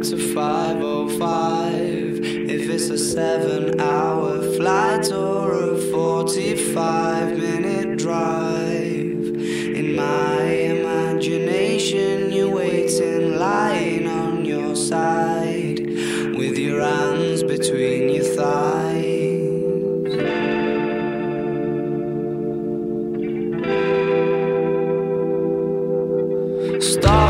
back's a 505. If it's a seven hour flight or a 45 minute drive, in my imagination, you're waiting, lying on your side with your hands between your thighs. Stop.